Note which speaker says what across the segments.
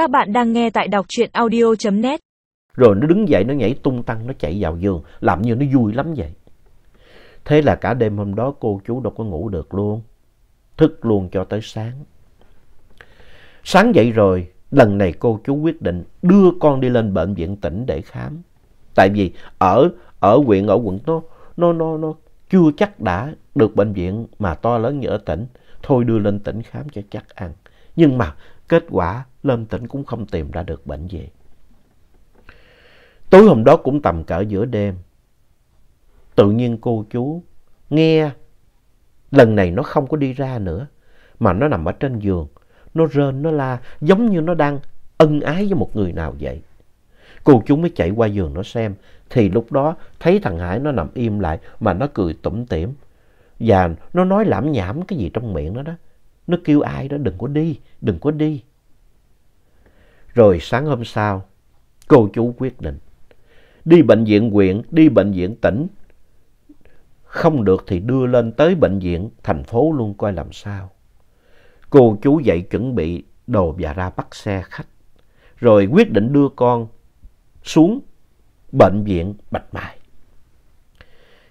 Speaker 1: Các bạn đang nghe tại đọc truyện audio.net.
Speaker 2: Rồi nó đứng dậy, nó nhảy tung tăng, nó chạy vào giường làm như nó vui lắm vậy. Thế là cả đêm hôm đó cô chú đâu có ngủ được luôn. Thức luôn cho tới sáng. Sáng dậy rồi, lần này cô chú quyết định đưa con đi lên bệnh viện tỉnh để khám. Tại vì ở ở huyện, ở quận nó nó nó nó chưa chắc đã được bệnh viện mà to lớn như ở tỉnh. Thôi đưa lên tỉnh khám cho chắc ăn. Nhưng mà kết quả lên tỉnh cũng không tìm ra được bệnh gì. Tối hôm đó cũng tầm cỡ giữa đêm. Tự nhiên cô chú nghe lần này nó không có đi ra nữa mà nó nằm ở trên giường. Nó rên, nó la giống như nó đang ân ái với một người nào vậy. Cô chú mới chạy qua giường nó xem thì lúc đó thấy thằng Hải nó nằm im lại mà nó cười tủm tỉm. Và nó nói lãm nhảm cái gì trong miệng nó đó. Nó kêu ai đó đừng có đi, đừng có đi. Rồi sáng hôm sau, cô chú quyết định. Đi bệnh viện huyện, đi bệnh viện tỉnh. Không được thì đưa lên tới bệnh viện thành phố luôn coi làm sao. Cô chú dậy chuẩn bị đồ và ra bắt xe khách. Rồi quyết định đưa con xuống bệnh viện Bạch Mai.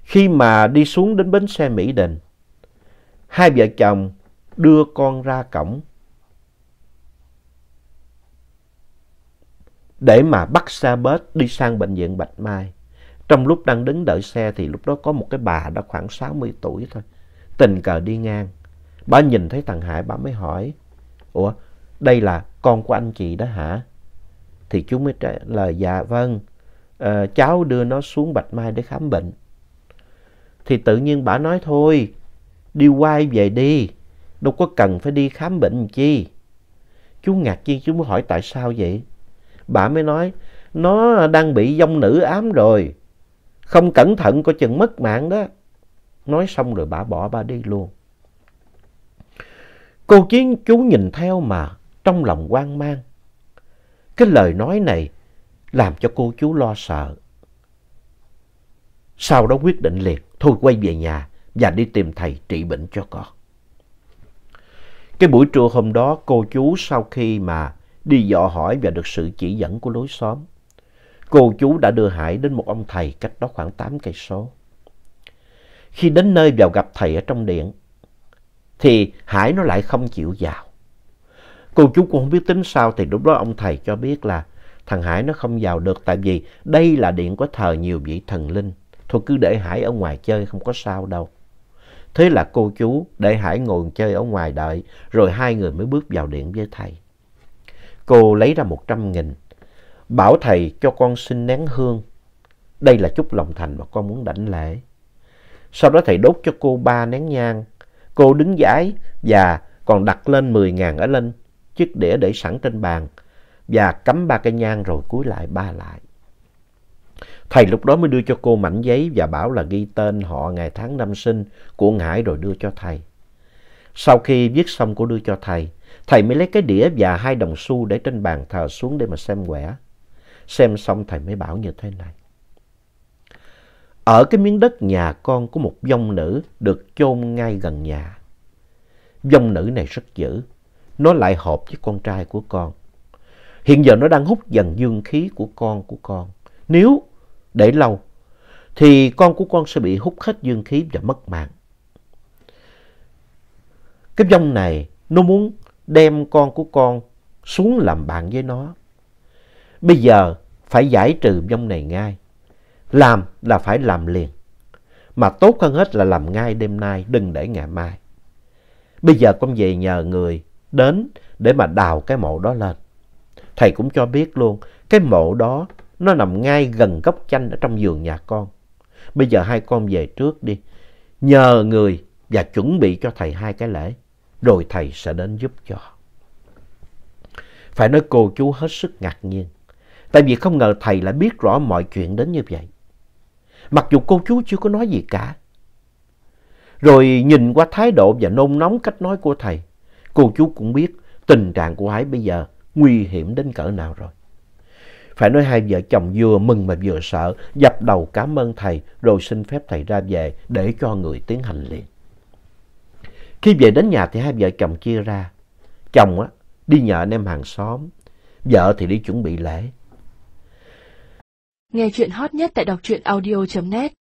Speaker 2: Khi mà đi xuống đến bến xe Mỹ Đình, hai vợ chồng đưa con ra cổng để mà bắt xe bus đi sang bệnh viện Bạch Mai. Trong lúc đang đứng đợi xe thì lúc đó có một cái bà đã khoảng 60 tuổi thôi. Tình cờ đi ngang. Bà nhìn thấy thằng Hải bà mới hỏi. Ủa, đây là con của anh chị đó hả? Thì chú mới trả lời dạ vâng. À, cháu đưa nó xuống Bạch Mai để khám bệnh. Thì tự nhiên bà nói thôi, đi quay về đi. Đâu có cần phải đi khám bệnh chi. Chú ngạc nhiên chú mới hỏi tại sao vậy? Bà mới nói, nó đang bị dông nữ ám rồi. Không cẩn thận coi chừng mất mạng đó. Nói xong rồi bà bỏ bà đi luôn. Cô chiến chú nhìn theo mà trong lòng hoang mang. Cái lời nói này làm cho cô chú lo sợ. Sau đó quyết định liền, thôi quay về nhà và đi tìm thầy trị bệnh cho con. Cái buổi trưa hôm đó cô chú sau khi mà đi dò hỏi và được sự chỉ dẫn của lối xóm, cô chú đã đưa Hải đến một ông thầy cách đó khoảng 8 cây số. Khi đến nơi vào gặp thầy ở trong điện, thì Hải nó lại không chịu vào. Cô chú cũng không biết tính sao thì lúc đó ông thầy cho biết là thằng Hải nó không vào được tại vì đây là điện có thờ nhiều vị thần linh. Thôi cứ để Hải ở ngoài chơi không có sao đâu. Thế là cô chú để Hải ngồi chơi ở ngoài đợi rồi hai người mới bước vào điện với thầy. Cô lấy ra một trăm nghìn, bảo thầy cho con xin nén hương. Đây là chút lòng thành mà con muốn đảnh lễ. Sau đó thầy đốt cho cô ba nén nhang. Cô đứng giải và còn đặt lên mười ngàn ở lên chiếc đĩa để sẵn trên bàn và cắm ba cây nhang rồi cúi lại ba lại. Thầy lúc đó mới đưa cho cô mảnh giấy và bảo là ghi tên họ ngày tháng năm sinh của Ngải rồi đưa cho thầy. Sau khi viết xong cô đưa cho thầy, thầy mới lấy cái đĩa và hai đồng xu để trên bàn thờ xuống để mà xem quẻ. Xem xong thầy mới bảo như thế này. Ở cái miếng đất nhà con có một vong nữ được chôn ngay gần nhà. Vong nữ này rất dữ, nó lại hợp với con trai của con. Hiện giờ nó đang hút dần dương khí của con của con. Nếu để lâu thì con của con sẽ bị hút hết dương khí và mất mạng. Cái vong này nó muốn đem con của con xuống làm bạn với nó. Bây giờ phải giải trừ vong này ngay. Làm là phải làm liền. Mà tốt hơn hết là làm ngay đêm nay, đừng để ngày mai. Bây giờ con về nhờ người đến để mà đào cái mộ đó lên. Thầy cũng cho biết luôn, cái mộ đó nó nằm ngay gần gốc chanh ở trong vườn nhà con. Bây giờ hai con về trước đi. Nhờ người và chuẩn bị cho thầy hai cái lễ. Rồi thầy sẽ đến giúp cho. Phải nói cô chú hết sức ngạc nhiên. Tại vì không ngờ thầy lại biết rõ mọi chuyện đến như vậy. Mặc dù cô chú chưa có nói gì cả. Rồi nhìn qua thái độ và nôn nóng cách nói của thầy. Cô chú cũng biết tình trạng của Hải bây giờ nguy hiểm đến cỡ nào rồi. Phải nói hai vợ chồng vừa mừng mà vừa sợ, dập đầu cảm ơn thầy rồi xin phép thầy ra về để cho người tiến hành liền. Khi về đến nhà thì hai vợ chồng chia ra. Chồng á, đi nhờ anh em hàng xóm, vợ thì đi chuẩn bị lễ.
Speaker 1: Nghe chuyện hot nhất tại đọc audio.net